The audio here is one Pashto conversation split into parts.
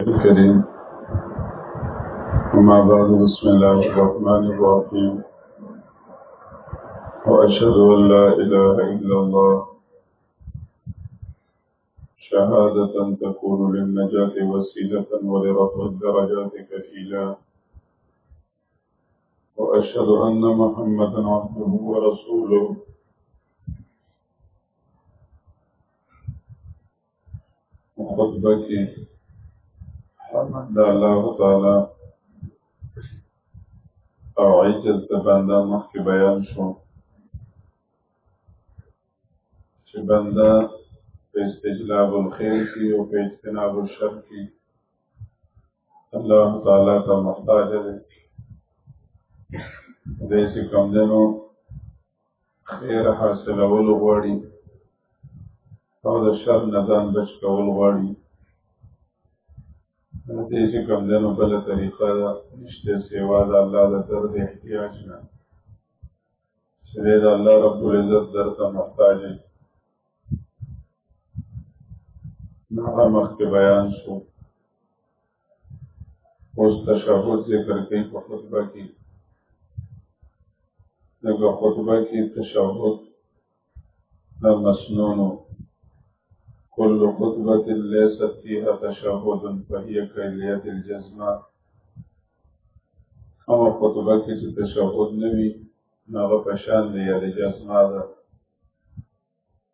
الكريم وما بعد بسم الله الرحمن الرحيم وأشهد أن لا إله إلا الله شهادة تكون للنجاة وسيلة ولرفع الدرجات كفيلا وأشهد أن محمدا عبده ورسوله خطبه کې حمد د الله تعالی او عجز د بنده مخکې بیان شو چې بنده په استجلاب الخير کې او په اجتناب الشر کې الله تعالی ته محتاج دی دې چې کوم دنو خیر حاصلول غواړي او د شر نه ځان بچ کول غواړي دې چې کوم دنو بل طریقه ده نشته سیوا د الله د در د احتیاج نه چې د الله رب العزت در ته محتاج دی نو هغه مخکې بیان شو اوس تشهد ذکر کوي په خطبه کې دغه خطبه کې تشهد د مسنونو كل خطبة ليست فيها تشهد فهي كالية الجزمة هغه خطبه کې چې تشهد نه وي هغه په شان دی یا د جزمه ده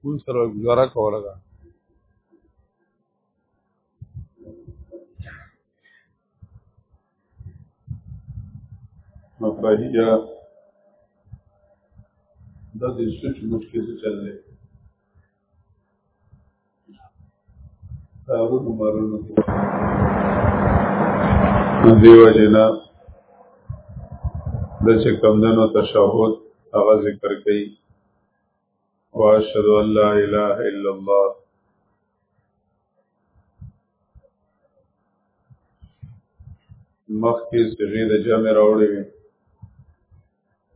ټول سره گزاره کوله ده مفاهیه د دې سوچ مشکل څه چل دی هغه عمرونه دیو جنا د چې کمندونو تشهود هغه ذکر کړي وأشهد أن لا إله إلا الله مخکې صيغه د جمع راوړې وي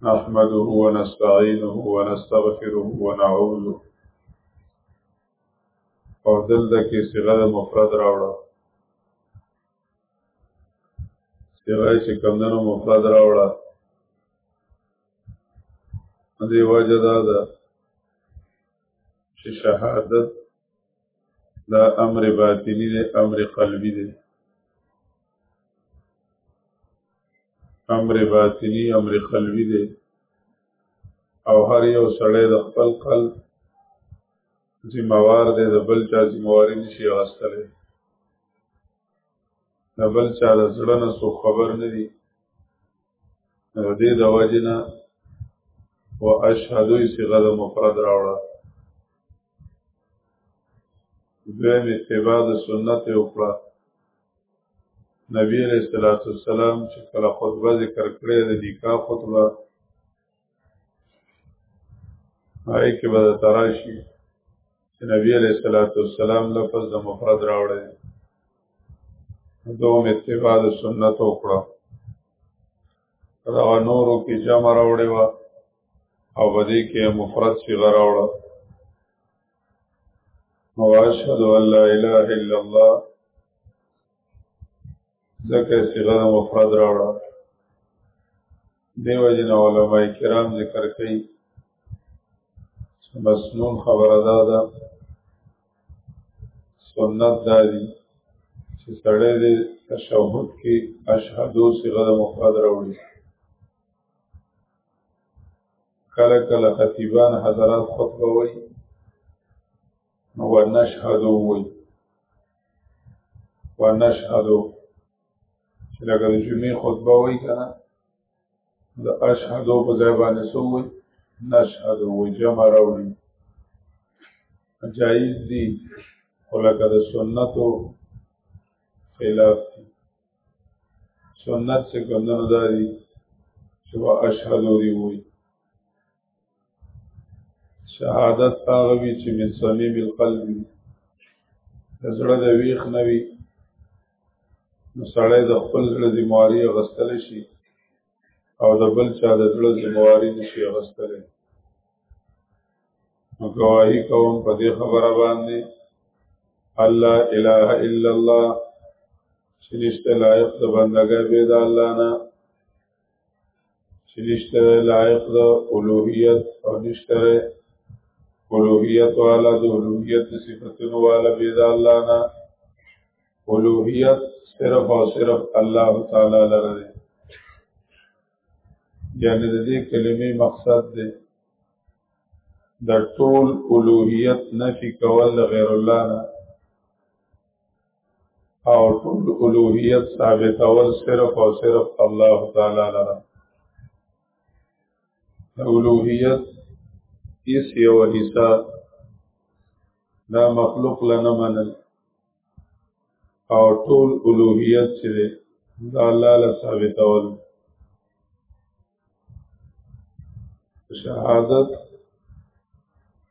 نحمده ونستعينه ونستغفره ونعوذ او دلته کې صيغه د مفرد راوړه صيغه چې کمندونو مفرد راوړه دی وجه دا ده چې شهادت دا امر باطنی دی امر قلبی دی امر باطنی امر قلبی دی او هر یو سړی د خپل قلب ذمہوار دی د بل چا ذمہواری نشي واستلی د بل چا د زړه نه څوک خبر نه دی نو دې د وجنه و اشهدو صيغه د مفرد راوړه دویم اتباع د سنت وکړه نبی علیہ الصلوۃ والسلام چې کله خطبه ذکر کړې د نکاح خطبه هغه کې به تراشي چې نبی عليه الصلاه والسلام لفظ د مفرد راوړی دوم اتباع د سنت وکړه دا نورو کې جمع راوړی و او بده کې مفرد سی غراوړه واشهد ان لا اله الا الله ذکر صيغه مفرد راوړه دیو جن علماء کرام ذکر کوي مسنون خبره دا ده سنت دا دي چې سړی د تشهد کې اشهدو صيغه د مفرد راوړي کله کله خطیبان حضرات خطبه وي نو ونشهدو وي ونشهدو چې لکه د جمعې خطبه وایي که نه د اشهدو په ځای باندې څه وایي نشهد و جمع راوړي جایز دي خو لکه د سنتو خلاف دي سنت چې کومدنو دا دي چې و اشهدو دي وایي شهادت هغه وی چې من صمیم القلب زړه د ویخ نه وي نو سړی د خپل زړه ذمہواری غستل شي او د بل چا د زړه ذمہواری نشي غستل نو گواہی کوم په دې خبره باندې الله اله الا الله چې نشته لایق د بندګۍ به د الله نه چې نشته لایق د اولوهیت او نشته اولوهیت والا د اولوهیت د صفاتونو والا به د الله نه اولوهیت صرف او صرف الله تعالی لره دی یعنی د دې کلمې مقصد دی د ټول اولوهیت نفي کول غیر الله نه او ټول الوهیت ثابت اول صرف او صرف الله تعالی لره الوهیت اس یو حصہ دا مخلوق لنه منل او ټول الوهیت چې دا الله له ثابت اول شهادت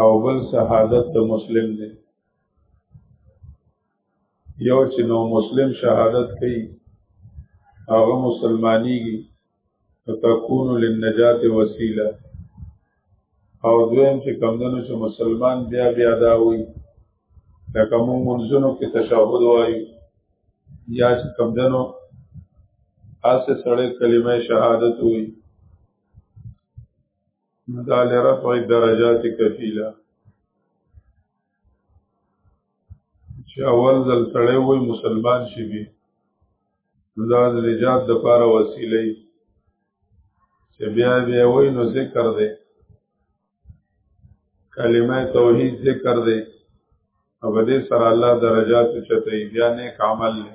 او بل شهادت د مسلم دی یو چې نو مسلم شهادت کوي هغه مسلمانیږي فتكون للنجات وسیله او دویم چې کمدنو چې مسلمان بیا بیا دا وي لکه مونږ منځونو کې تشهد وایو یا چې کمدنو اسه سړی کلمه شهادت وایي دا لرفع درجات کفیله چې اول ځل سړی وای مسلمان شي به دا د نجات د پاره وسیله چې بیا بیا وای نو ذکر دی کلمه توحید ذکر دی او دې سره الله درجات چته بیا نیک عمل نه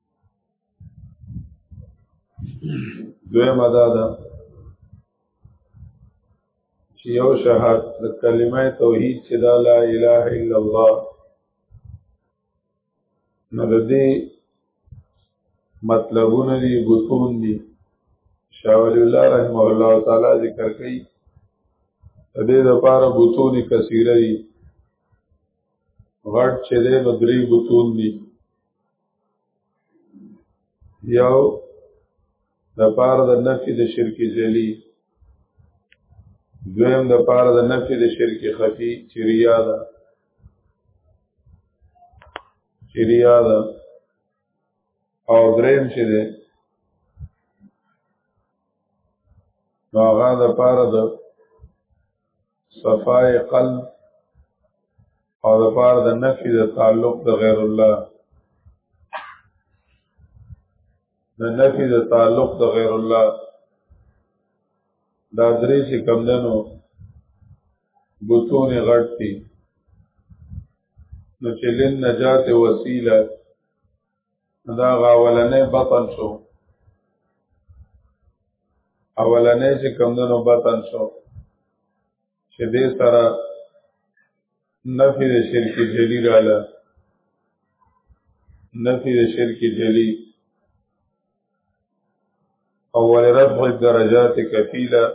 دویمه دا ده چې یو شهادت د کلمه توحید چې دا لا اله الا الله نو د دې مطلبونه دي بوتون دي شاول الله رحم الله تعالی ذکر کوي د دې لپاره بوتون کثیره دي غټ چې د بدري بوتون دي یو د پاره د نفي د شرک جلی دویم د پاره د نفي د شرک خفي چریا ده چریا ده او دریم چې ده نو هغه د پاره د صفای قلب او د پار د نفي د تعلق د غیر الله د نفي د تعلق د غیر الله دا درې چې کم دنو بوتون غټ دي نو چې لن نجات وسیله دا غاولنې بطن شو اولنې چې کمدنو بطن شو چې دې سره نفی د شرک جلی رااله نفی د شرک جلی او ولرفع الدرجات کفیلا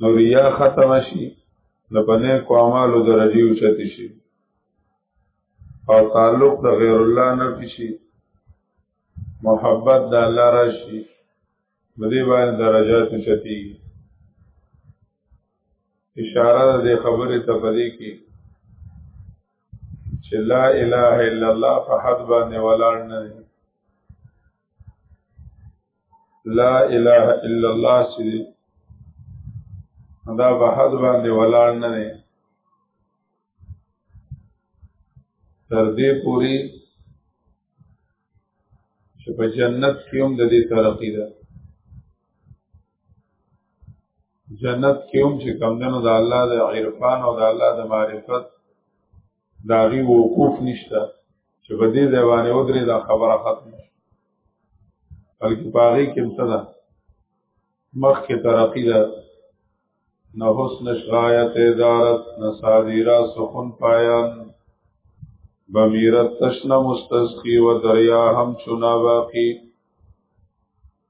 نو ریا ختم شي نو په نیکو اعمالو درجه اوچتې شي او تعلق د غیر الله نه شي محبت د الله راشي بدی باندې درجات اوچتې اشاره د خبرې ته پدې کې چې لا اله الا الله په حد باندې ولاړ نه دی لا اله الا الله چې دا په حد باندې ولاړ نه دی تر دې پوری چې په جنت کې هم د دې ترقی ده جنت کې هم چې کمدنو د الله د عرفان او د الله د معرفت د هغې وقوف نشته چې په دې ځای باندې ودرې دا خبره ختمه شي بلکې په هغې کې هم څه ده مخکې ترقي ده نه حسن شغایت ادارت نه صادیرا سخن پایان بمیرت تشنه مستسقی و دریا هم چنا باقی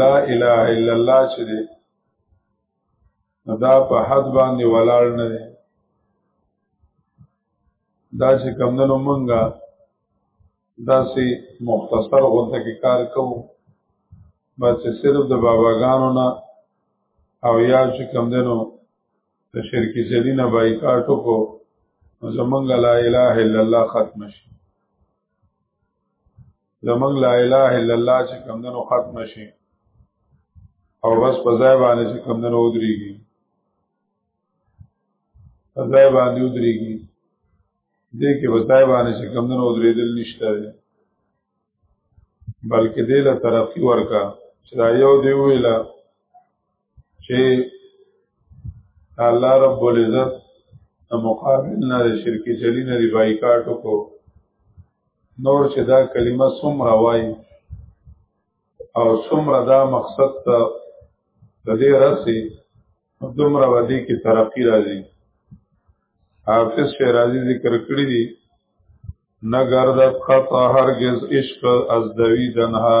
لا اله الا الله چې دی دا په حد باندې ولاړ نه دی دا چې کمدنو مونږه دا سي مختصر غونته کې کار کوو بس صرف د باباګانو نه او یا چې کمدنو د شرکی زلی نه بایکاټ وکړو زمونږ لا اله الا الله ختم شي زمنګ لا اله الا الله چې کمندونو ختم شي او بس په ځای باندې چې کمندونو ودرېږي په ځای باندې ودرېږي دې کې په ځای باندې چې کمندونو ودرېدل نشته دی بلکې دې له طرفي ورکا چې دا یو دی ویلا چې الله رب العزت د مقابل نه د شرکی چلی نه دی بایکاټ وکړو نور چې دا کلمه څومره وای او څومره دا مقصد ته د دې رسي دومره باندې کې ترقی راځي حافظ شیرازی ذکر کړی دی نگردت خطا هرگز عشق از دوی دنها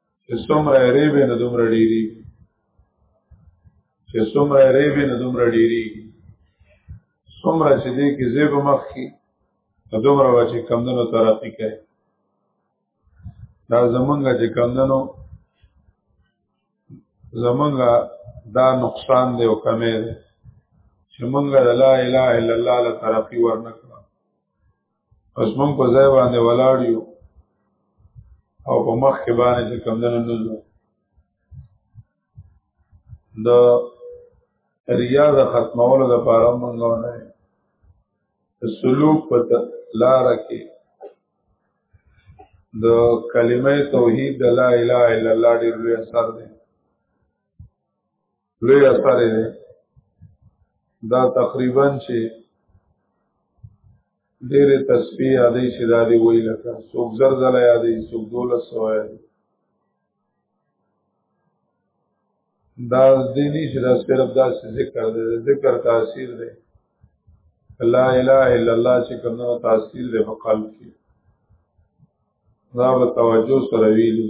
چې څومره ری به نه دومره ډیری چې څومره ری به نه دومره ډیری څومره چې دې کې زیب مخ کې دومره وا چې کمندونو ترقی کوي دا زمونږه چې کمندونو زمونږه دا نقصان دی او کمی دی چې مونږه لا اله الا الله له ترقی ورنکړو پس مونږ په ځای باندې ولاړ یو او په مخ کې باندې چې کم دنه نزو د ریا د ختمولو د پاره مونږ نه سلوک په لار کې د کلمه توحید د لا اله الا الله ډېر لوی اثر دی لوی اثر دی دا تقریبا چې ډېر تسبیح یادې چې دا دی وی لکه څوک زر زل یادې څوک دولس سو یادې دا دې نه چې دا صرف دا ذکر دی ذکر تاثیر دی لا اله الا الله چې کوم تاثیر دی په قلب کې دا به توجه سره ویلي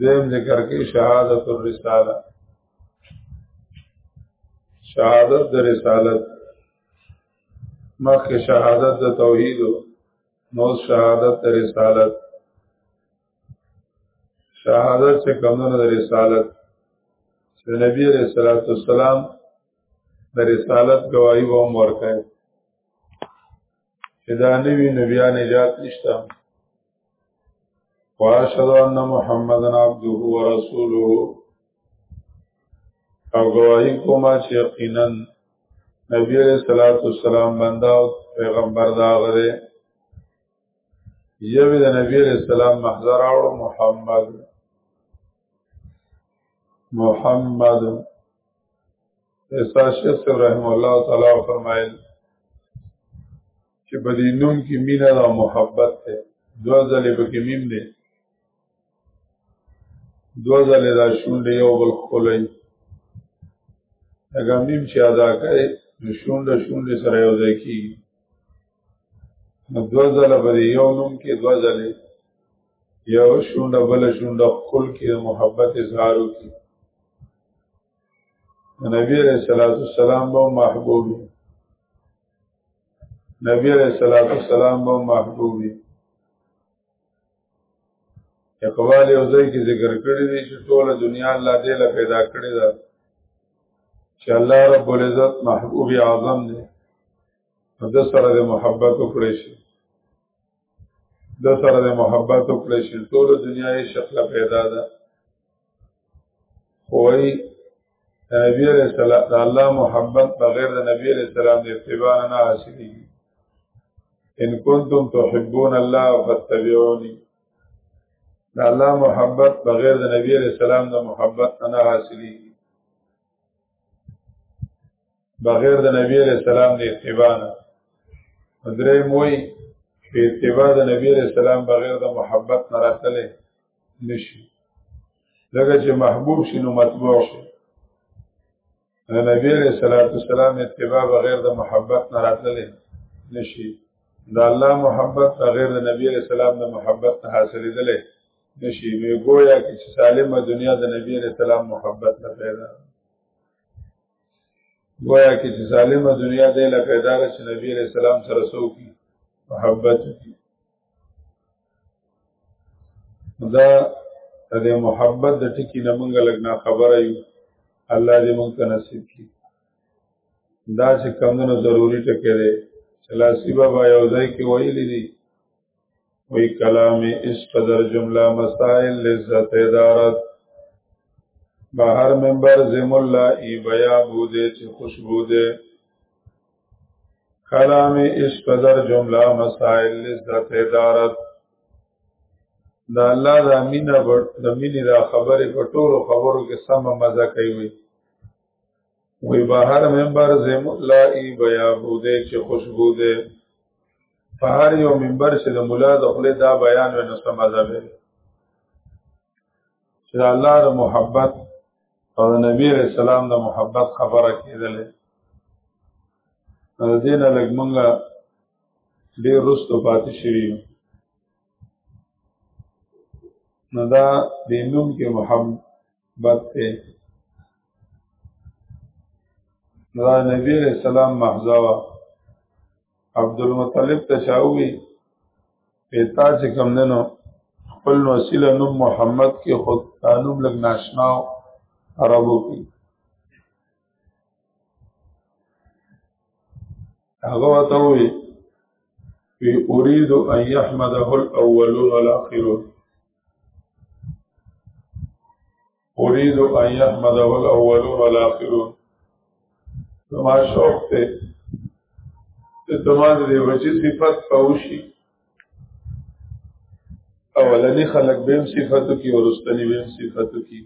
دیم ذکر کې شهادت الرساله شهادت د رسالت مخکې شهادت د توحید نو شهادت د رسالت شهادت چې کومه د رسالت چې نبی رسول الله د رسالت گواہی و هم ورکړي چې دا نوی نبیا نجات نشته واشهد ان محمدن عبده ورسوله او گواهی کوم چې یقینا نبی علیہ الصلوۃ والسلام بندا او پیغمبر دا غره یوه د نبی علیہ السلام محضر او محمد محمد احساس شیخ صاحب رحم الله تعالی فرمایل چې په دې نوم کې مینه او محبت ده دو ځلې په کې مين دي دو ځلې دا شونډې یو بل خولې هغه مين چې ادا کوي نو شونډه شونډې سره یو ځای کیږي نو دو ځله په یو نوم کې دو ځلې یو شونډه بل شونډه خپل کې محبت اظهارو کې نبی علیہ الصلوۃ والسلام به محبوب نبی علیہ الصلوۃ والسلام به محبوب اقبال یو ځای کې ذکر کړی دی چې ټول دنیا الله دې له پیدا کړی دا چې الله رب العزت محبوب اعظم دی د سره د محبت وکړي شي د سره د محبت وکړي شي ټول دنیا یې شکل پیدا ده خوای نبی علیہ السلام د الله محبت بغیر د نبی علیہ السلام د اتباع نه حاصلې ان کنتم تحبون الله فاتبعوني د الله محبت بغیر د نبی علیہ السلام د محبت نه حاصلې بغیر د نبی علیہ السلام د اتباع نه درې موي په اتباع د نبی علیہ السلام بغیر د محبت نه راتلې نشي لکه چې محبوب شي نو مطبوع شي د نبی علیہ الصلوۃ والسلام اتباع بغیر د محبت نه راتلې نشي د الله محبت بغیر د نبی علیہ السلام د محبت نه حاصلېدلې نشي نو ګویا کې چې سالمه دنیا د نبی علیہ السلام محبت نه پیدا گویا کې چې ظالمه دنیا دی له پیدا ده چې نبی علیہ السلام سره سوکي محبت وکړي دا د محبت د ټکی نه مونږ لګ نه خبره یو الله دې مونږ ته نصیب کړي دا چې کمونه ضروری ټکی دی چې لاسي بابا یو ځای کې ویلي دي وی کلام اس قدر جملہ مسائل لذت ادارت بہر ممبر زم اللہ ای بیا بودے چی خوشبو دے کلام اس قدر جملہ مسائل لذت ادارت دا الله دا مینه د مینې دا خبره په ټولو خبرو کې سم مزه کوي وی بهر منبر زم الله ای بیا بوده چې خوشبو ده په هر یو منبر چې د مولا د خپل دا بیان و نو سمزه به چې الله د محبت او د نبی رسول الله د محبت خبره کېدلې نو دین لګ مونږه ډیر رستو پاتې شوی نو دا د نوم کې محبت ته دا نبی رسول الله محزوا عبدالمطلب ته چاوي پیتا چې کم دنو خپل وسیله نوم محمد کې خود قانون لګ ناشنا عربو کې هغه وته وي وی اريد ان يحمده الاولون والاخرون اريد ان يحمد الاولون والاخرون زما شوق ته چې زما د وجه صفت پوشي اولنی خلق بیم صفتو کی ورستنی بیم صفتو کی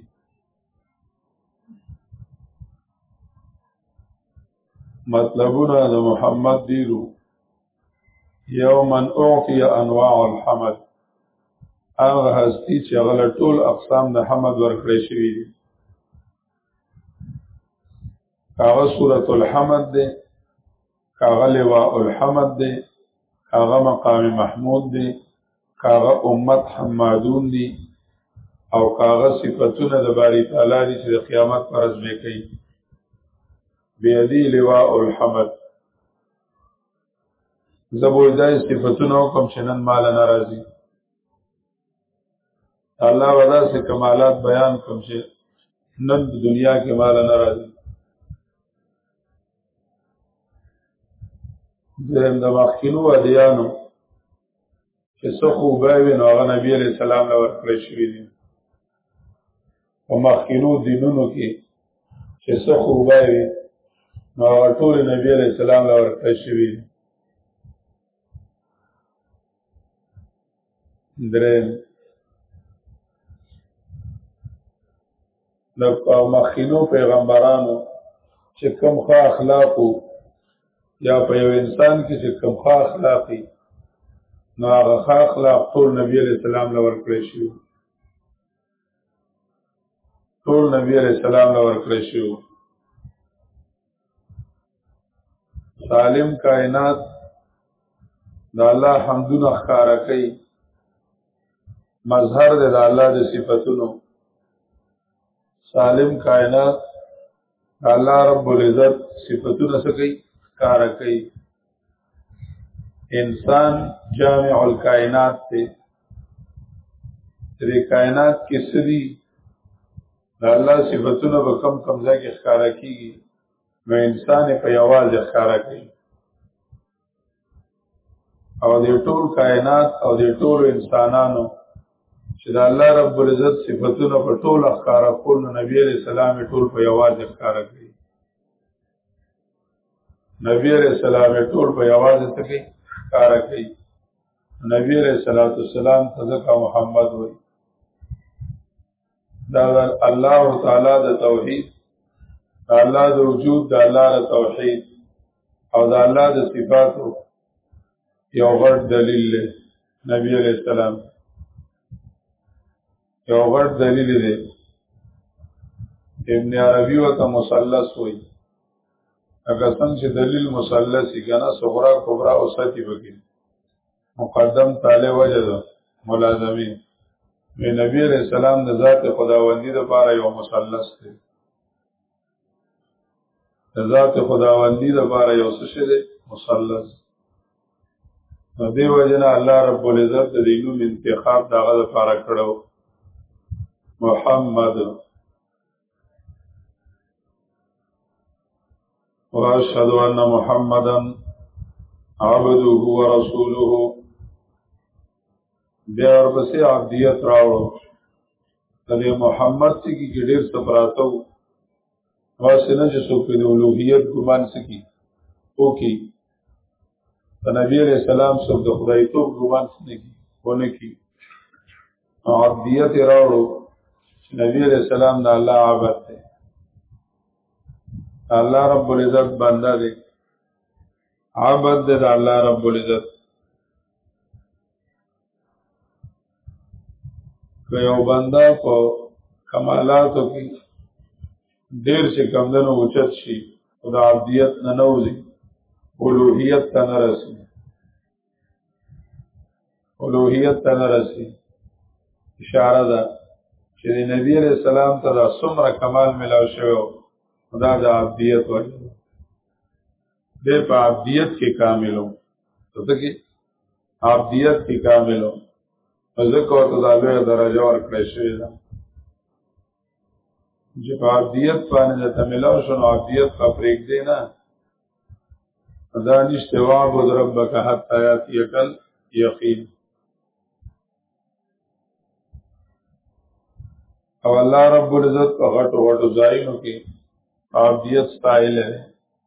مطلبونه د محمد دیرو یو من اعطی انواع الحمد هغه هستی چې هغه ټول اقسام د حمد ورکړی شوی دی هغه سورۃ الحمد دی هغه لواء الحمد دی هغه مقام محمود دی هغه امت حمادون دی او هغه صفاتونه د باری تعالی دی چې د قیامت پر ورځ به کوي بیدی لواء الحمد زبوی دا صفتونه حکم چې نن مال ناراضي الله ودا سے کمالات بیان کوم چې نن دنیا کې مال ناراضي زم د مخکینو ادیانو چې څه خوبه وي نو هغه نبی علیه السلام له ورکړی شوي دي په مخکینو دینونو کې چې څه خوبه وي نو هغه ټول نبی علیه السلام له ورکړی شوي دي درې د مخینو پیغمبرانو چې کوم ښه اخلاقو یا په یو انسان کې چې کوم ښه اخلاقي نو هغه ښه اخلاق ټول نبی علیہ السلام له ورکړی شي ټول نبی علیہ السلام له ورکړی شي سالم کائنات د الله حمدونه ښکارا کوي مظهر د الله د صفاتونو سالم کائنات الله رب العزت صفاتونه سکی ښکارا کوي انسان جامع الکائنات ته دې کائنات کې سری د الله صفاتونه به کم کم ځای کې ښکارا کیږي نو انسان په یوازې ښکارا کوي او دې ټول کائنات او دې ټول انسانانو چې د الله رب العزت صفاتونه په ټول ښکارا کول نبی عليه السلام ټول په یوازې ښکارا کوي نبی علیہ السلام ټول په یوازې تکي کار کوي نبی علیہ الصلوۃ والسلام تزکا محمد وي دا الله تعالی د توحید دا الله د وجود دا الله د توحید او دا الله د صفاتو یو غټ دلیل دی نبی علیہ السلام یو غټ دلیل دی ابن عربی وته مثلث وایي اګه څنګه چې دلیل مثلث کنا صغرا کبرا او ستی وکي مقدم تعالی وجه ده ملازمي نبی علیہ السلام د ذات خداوندی د پاره یو مثلث دی ذات خداوندی د بار یو څه شه ده مثلث نو دی وجنا الله رب العزت د دینو انتخاب دغه لپاره کړو محمد واشهد ان محمدا عبده ورسوله بیا ورپسې عبدیت راوړو د محمد سکی کې ډېر سپراتو واسنه چې څوک د اولوهیت ګمان سکی او کې د نبی علیہ السلام څوک د خدای توب ګمان سکی ونه کی عبدیت راوړو چې نبی علیہ السلام د الله عبادت دی الله رب العزت بنده دی عبادت د الله رب العزت که یو بنده په کمالاتو کې ډیر چې کمدنو اوچت شي او د عبدیت نه نوځي اولوهیت ته نه رسي اولوهیت ته نه رسي اشاره ده چې د نبی علیہ السلام ته دا څومره کمال ملاو شوی دا د عبدیت وجه ده په عبدیت کې کاملو ته کې عبدیت کی کاملو ذکر ورته دا لوی درجه ورکړی شوی ده چې په عبدیت باندې د تملاو شنو عبدیت په پرېګ دی نه دا نشته وعبد ربک حتا یاتیکل یقین او الله رب العزت په غټو غټو ځایونو کې عبدیت ستایل دی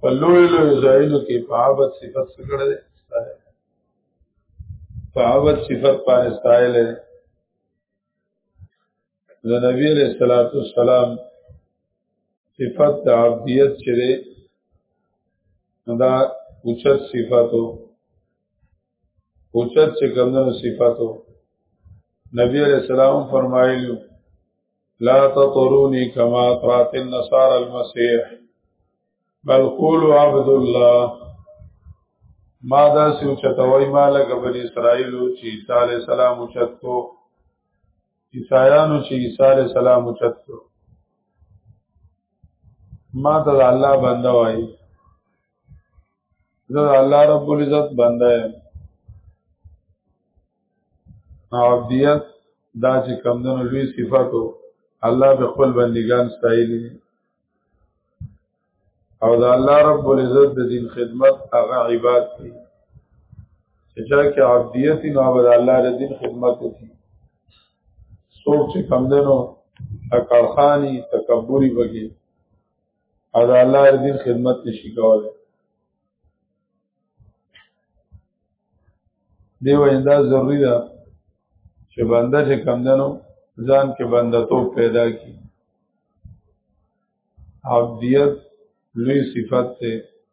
په لوی لوی ځایونو کې په عبادت صفت څه کړی دی په عبادت صفت باندې ستایل دی د نبی علیہ الصلوۃ والسلام صفت د عبدیت چې دا اوچت صفاتو اوچت چې کمدنو صفاتو نبی علیہ السلام فرمایلیو لا تطرونی کما طرات النصار المسیح بل قولو عبد الله ما دا سی اوچتوی ما لگا بن اسرائیلو چی عیسیٰ علیہ السلام اوچت کو عیسایانو چې عیسی علی السلام اوچت کړو ما ته الله بنده وایي زه الله رب العزت بنده یم عبدیت دا چې کمدنو لوی صفاتو الله به خپل بندگان ستایلی او دا الله رب العزت د دین خدمت هغه عبادت دی چې چا کې عبدیت نو عبادت الله د دین خدمت دی څوک چې کمدنو اکارخانی تکبری وګي او د الله د دین خدمت نشي کولای دی ویندا ضروری ده چې بنده چې کم دنو ځان کې بنده تو پیدا کی عبدیت لوی صفت ته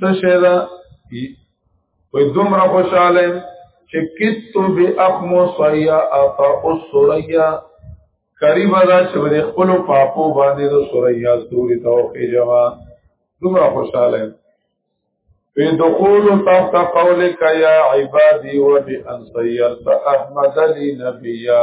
څه شي دا وي دومره خوشاله چې کتو به اخمو صیا اتا او سوریا قریب دا چې د خپل پاپو باندې د سوریا سوري توخی جما دومره خوشاله په دخول تحت قولک یا عبادی و بان سیرت احمد لنبیا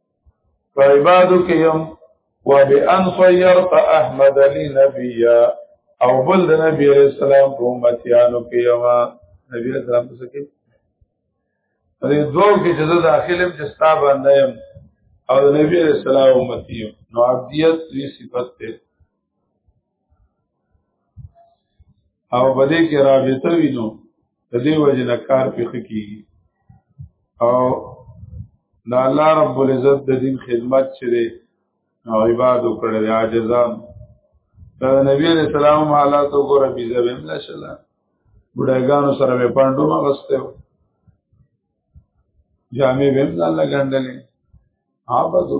فعبادو کې يم وبأن صيرت احمد لي نبيا او بل د نبی عليه السلام په امتيانو کې يم نبی عليه السلام څه کې دې دوه کې چې زه داخلم چې ستا باندې يم او د نبی عليه السلام امتي نو عبدیت دې صفت ته او په دې کې رابطه وینو د دې وجه نه کار پېښ کیږي او د الله رب العزت د دین خدمت چې دی او عبادت وکړي د عاجزان دا نبی علیہ السلام حالات وګوره بي زبم لا شلا بډایګانو سره به پاندو ما غسته جامې بهم ځان لګندلې آبادو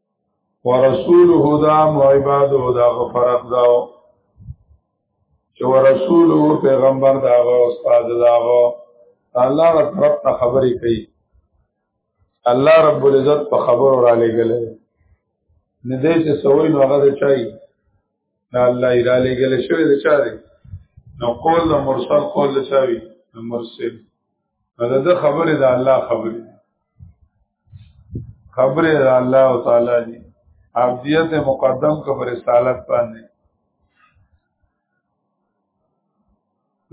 ورسوله دا معباد او دا غفرق داو چې ورسوله پیغمبر دا او استاد دا او الله رب رب ته خبرې کوي الله رب العزت په خبرو را لګل نه دې چې سوي نو هغه چای دا الله یې را لګل شوی د چاره نو قول د مرسل قول د چاوي د مرسل دا د خبره د الله خبره خبر الله تعالی دی عبدیت مقدم کا پر رسالت باندې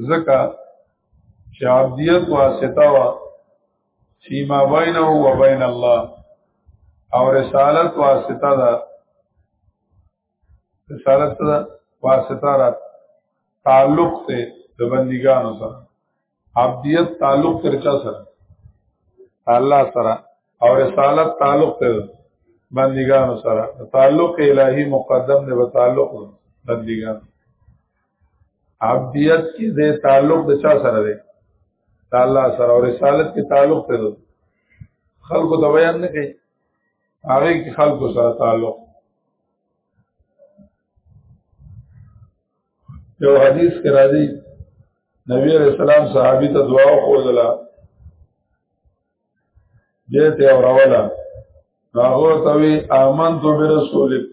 زکا چې عبدیت واسطه وا فيما بينه وبين الله او رسالت واسطه ده رسالت ده واسطه را تعلق ته د بندګانو سره عبدیت تعلق تر چا سره الله سره او رسالت تعلق تر بندګانو سره تعلق الهی مقدم دی په تعلق بندګان عبدیت کې د تعلق د چا سره دی الله سره او رسالت کې تعلق تر خلکو ته بیان نه کوي هغه کې خلکو سره تعلق یو حدیث کې راځي نبی علیہ السلام صحابي ته دعا وکړه دې ته اورولا هغه توی امنت برسولک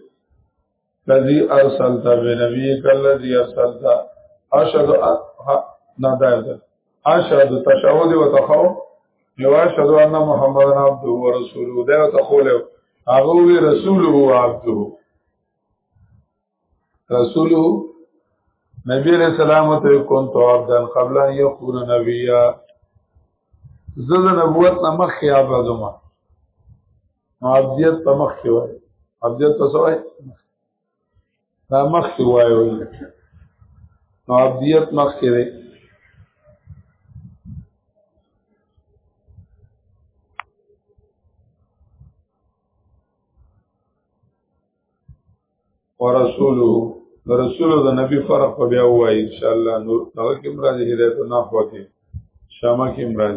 الذي ارسلت بنبيك الذي ارسلت اشهد ان لا اله الا انت اشهد تشهود وتخو یو اشهد ان محمد عبده و رسوله دا تخول هغه وی رسوله او عبده رسوله نبی علیہ السلام ته كنت عبدا قبل ان يكون نبيا زد نبوت نمخ عبدما عبدیت په مخ کې وای عبدیت څه وای دا مخ کې وایو نو عبدیت مخ کې دی ورسولو رسول د نبی فرق په بیا وای ان شاء الله نور هغه کې مراد هدایت نه خو کې شامه کې مراد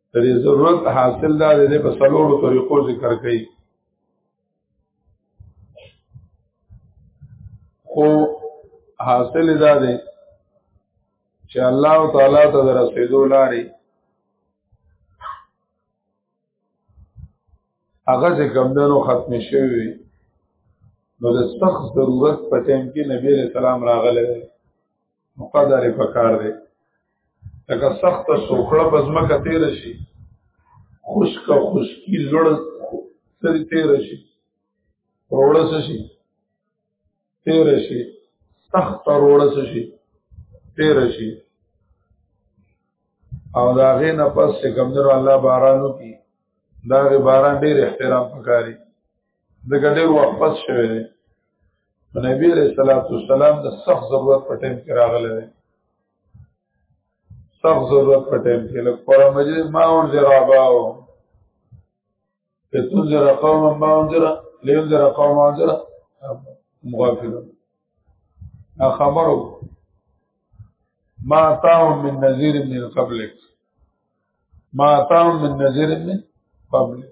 د دې ضرورت حاصل دا دی په سلوړو طریقو ذکر کړي خو حاصل دا دی چې الله تعالی ته رسیدو لاري هغه چې کمدنو ختم شوی نو د سخت ضرورت په ټیم کې نبی علیہ السلام راغلی مقدر په کار دی لکه سخت سوکړه په ځمکه تیر شي خشک خشکی لړ سری تیر شي روړه شي تیر شي سخت روړه شي تیر شي او دا غې نه پس چې کمدر الله بارانو کی دا غې باران ډیر احترام پکاري د ګډې وخت پس شوی دی نبی علیہ الصلوۃ والسلام د سخت ضرورت په ټیم کې راغلی دی سخت ضرورت په ټیم کې لکه پر مجلس ما اور جرا باو ته تنذر قوم ما انذر لینذر قوم انذر مغافل خبرو ما تاهم من نذیر من قبلک ما تاهم من نذیر من قبلک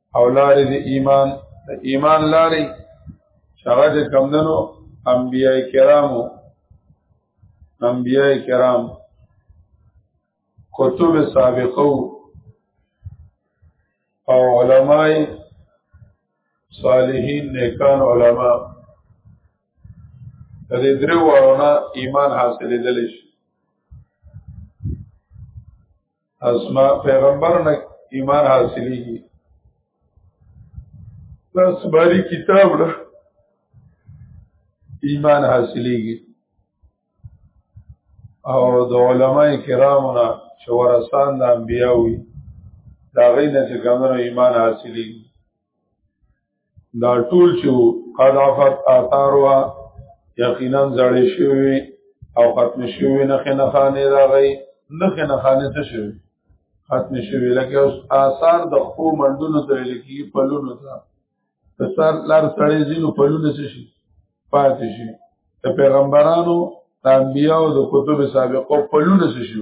او لارې د ایمان د ایمان لارې شغه د کمدنو انبیاء کرامو انبیاء کرام کتب سابقو او علماء صالحین نیکان علماء د دې درو ورونه ایمان حاصلې دلش اسما پیغمبر نه ایمان حاصلېږي بس باری کتاب نه ایمان حاصلېږي او د علماء کرامو نه چې ورسان د انبیاوي دا غي نه چې کومو ایمان حاصلېږي دا ټول چې قد عفت آثاروا یقینا زړې شوی او ختم شوی نه خنه خانه راغی نه خنه خانه څه شوی ختم شوی لکه اوس آثار د خو منډونو ته لکی پلونو ته تسار لار سړې زینو پلونه څه شي پاتې شي د پیغمبرانو د انبیانو د کتب سابقو پلونه څه شي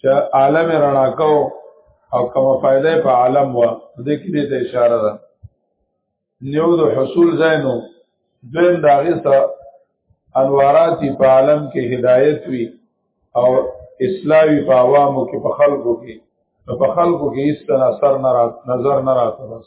چې عالم رڼا کو او کوم فائدې په عالم و دې کې دې ته اشاره ده نیو د حصول زینو دویم داغه سره انواراتی په عالم کې هدایت وی او اسلامی په عوامو کې په خلکو کې په خلکو کې هیڅ اثر نه نظر نه راته بس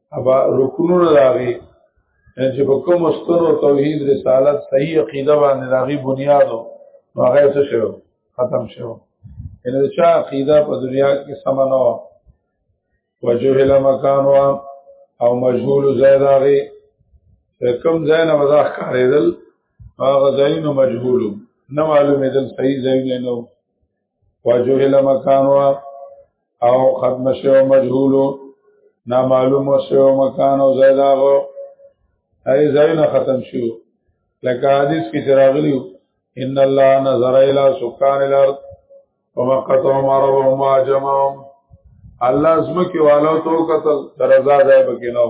ابا رکنونه داغي چې په کوم ستر توحید رسالت صحیح عقیده باندې داغي بنیادو هغه څه شو ختم شو ان د چا عقیده په دنیا کې سمنو وجهل مکان وا او مجهول زید هغه کم ځای نه وضاح کاریدل هغه ځای نو مجهول نه معلومېدل صحیح ځای نه نو وجهل مکان وا او ختم شو مجهول نا معلوم شو مکان او زیداغو ای زینا ختم شو لکه حدیث کې چراغلی ان الله نظر الى سکان الارض ومقتهم عربهم واجمهم الله زمکه والو تو قتل درزا ځای بکینو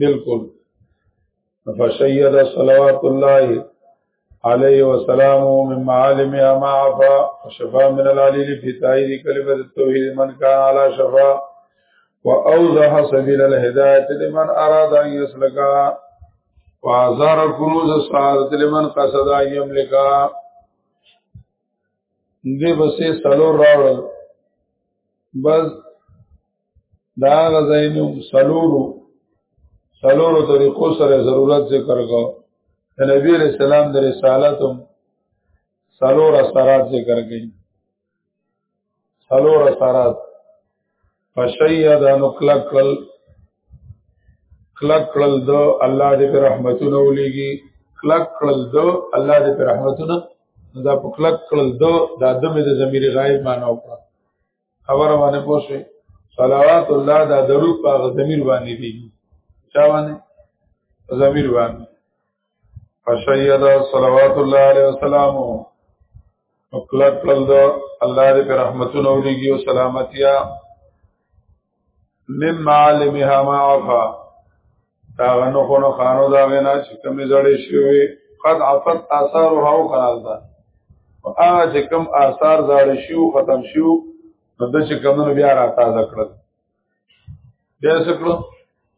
بالکل فشید صلوات الله عليه وسلامه من معالم اما عفا وشفا من العليل في تأييد كلمة التوحيد من كان على شفا وأوضح سبيل الهداية لمن أراد أن يسلكها وازار الكنوز السعادت لمن قصد ايام لکا دوی بسې سلور راوړل بس دا غزاینو سلورو سلورو طریقو سره ضرورت ذکر کو د نبی علیہ السلام د رسالت سلور اثرات ذکر کړي سلور سرات فشید نو کلک کل کلک کل دو الله دې پر رحمتونه ولېږي کلک کل دو الله دې پر رحمتونه دا په کلک کل دو د ادم د ضمیر غایب معنی وکړه خبره باندې پوښي صلوات الله دا درود په ضمیر باندې دی چا باندې ضمیر باندې فشید صلوات الله علیه وسلم وکړل کړل دو الله دې په رحمتونو ولېږي او سلامتیا مم معلمها ما عفا دا غنو خونو خانو دا غنا چې کومې زړې شوی قد عفت آثار او هاو قرار ده او هغه چې کوم آثار زړې شو ختم شو نو د چې کومونو بیا را تازه کړل بیا څه کړو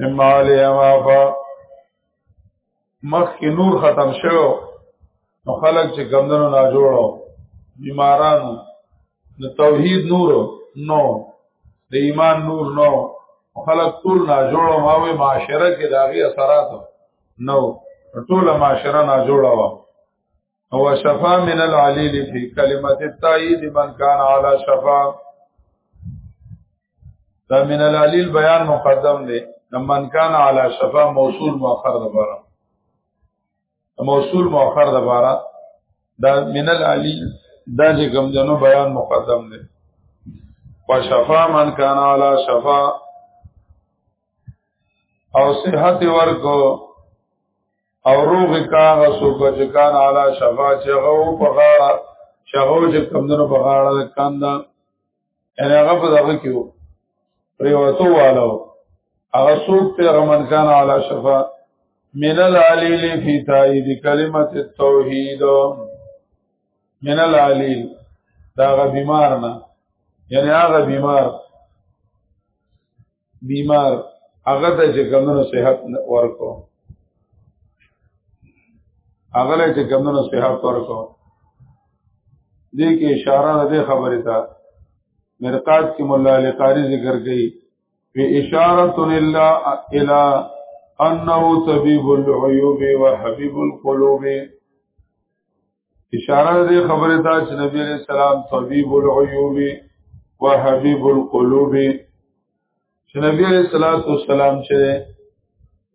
مما علیه مافا مخکې نور ختم شو نو خلق چې کمدنو نا جوړو بیمارانو نو توحید نور نو د ایمان نور نو خلق ټول نا جوړو ماوی معاشره کې داغي اثرات نو ټول معاشره نا جوړو او شفا من العلیل فی کلمت التایید من کان علی شفا دا من العلیل بیان مقدم دی من کان علی شفا موصول مؤخر دبارا موصول مؤخر دبارا دا من العلیل دا چې کوم جنو بیان مقدم دی وشفا من کان علی شفا او صحت ورکو او روغ کان سوک چې کان علا شفا چې غو په غاړه چې غو چې کمندونو په غاړه کان دا ان هغه په دغه کې وو پریوتو والو هغه سوک ته غمن کان علا شفا من العلیل فی تایید کلمت التوحید من العلیل دا غ بیمار نه یعنی هغه بیمار بیمار هغه ته چې کمونو صحت ورکو هغه له چې کمونو صحت ورکو دې کې اشاره ده خبره ته مرقات کې مولا علی قاری ذکر کړي په اشاره الا الى انه طبيب العيوب وحبيب القلوب اشاره دې خبره ده چې نبی علیہ السلام طبيب العيوب وحبيب القلوب چې نبی علیہ الصلوۃ والسلام چې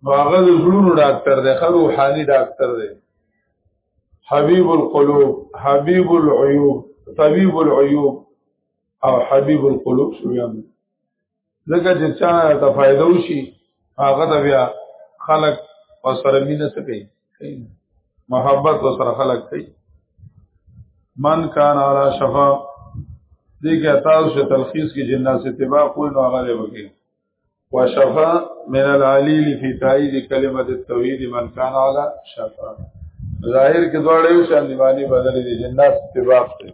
هغه د زړونو ډاکټر دی خو روحاني ډاکټر دی حبيب القلوب حبيب العيوب طبيب العيوب او حبيب القلوب شو یعنی ځکه چې چا ته فائدہ وشي هغه ته بیا خلق او سره مینه سکي محبت او سره خلق کوي من کان علی شفا دې کې تاسو ته تلخیص کې جنات اتباع کوی نو هغه دی وکي وشفا من العلیل فی تایید کلمه التوحید من کان علی شفا ظاهر کې دوړې شان دیوانی بدلې دي جنات اتباع کوي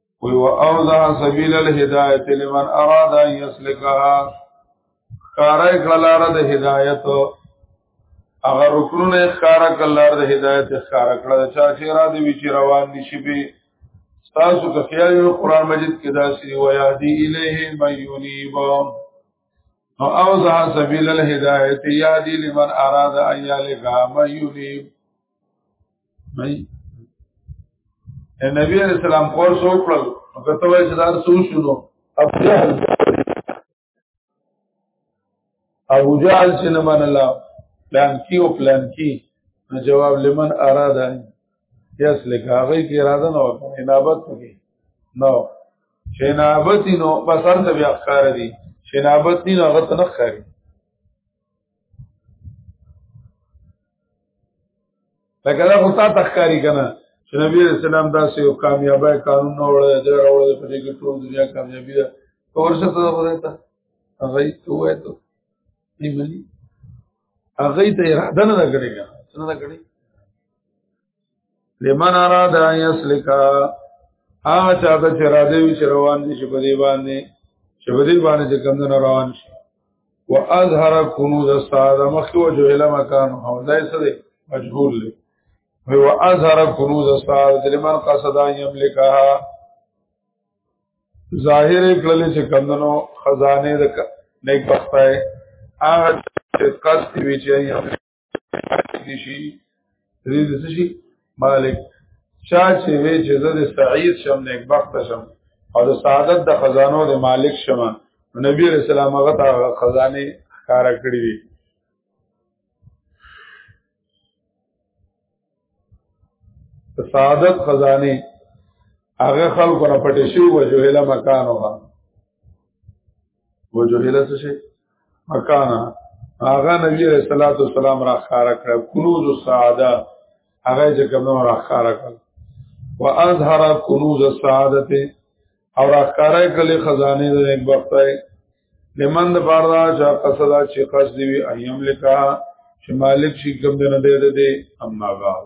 وی و اوضح سبیل الهدایت لمن اراد ان یسلکها کارای کلاره د هدایت اگر رکنونه کارا کلاره د هدایت کارا کړه چا چې را دی وی چې روان نشي به تاسو که خیال یو قران مجید کې دا سری و یادی الیه من یونیب نو اوضح سبیل الهدایت یادی لمن اراد ان یلقا من یونیب نه نبی علیہ السلام کور سو کړل نو کته وای چې دار سو شنو ابو جهل ابو جهل چې نه منلا پلان کی او پلان کی نو جواب لمن اراده یس لکه هغه کی اراده نه وکړي نابت کوي نو چې نابت نو بسر ته بیا ښکار دي چې نابت نه هغه ته نه ښکاري لکه دا خو تا تخکاری کنه چې نبی رسول الله داسې یو کامیابی قانون نه وړه دا راوړه په دې کې ټول دنیا کامیابی ده ورشه ته خدای ته هغه ته وای ته نیملی هغه ته اراده نه کړی کنه څنګه کړی لمن اراد ان يسلك هغه چاته چې را دی چې روان دي چې په دې باندې چې په دې باندې چې کوم نه روان شي واظهر كنوز السعاده مخي وجه اله مکان او دای څه دی مجهول دی هو اظهر كنوز السعاده لمن قصد ان يملكها ظاهر کړل چې کوم نو خزانه د نیک بختای هغه چې قصد وی چې شي دې د شي مالک چا چې وی چې زه د سعید شم نیک بخت شم او د سعادت د خزانو د مالک شم نبی رسول الله هغه ته خزانه کار کړی وی سعادت خزانه هغه خلکو نه پټې شي وجوهله مکان وها وجوهله څه شي مکان هغه نبی رسول الله صلوات والسلام را خار کړ کنوز السعاده هغه چې کوم را خار کړ واظهر کنوز السعاده او را خار کړل خزانه د نیک بختای لمن د بار دا چا قصد چې قصد وي ايام لکا چې مالک شي کوم نه دی ده اما بعد